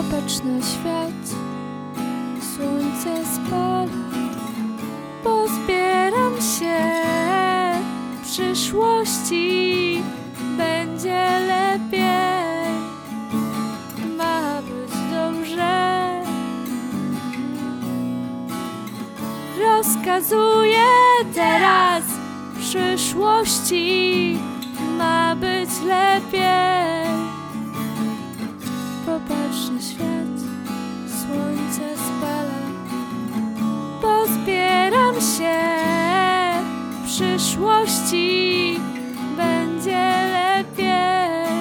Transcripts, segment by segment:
Popatrz na świat, słońce spala. Pozbieram się, w przyszłości będzie lepiej. Ma być dobrze. Rozkazuję teraz, przyszłości się, w przyszłości będzie lepiej.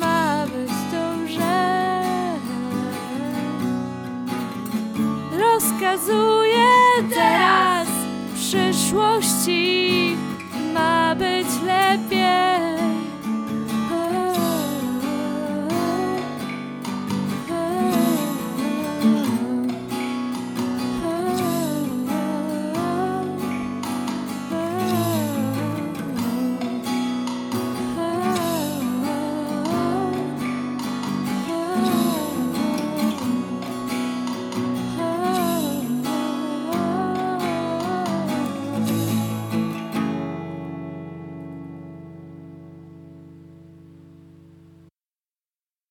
Ma być dobrze. Rozkazuję przyszłości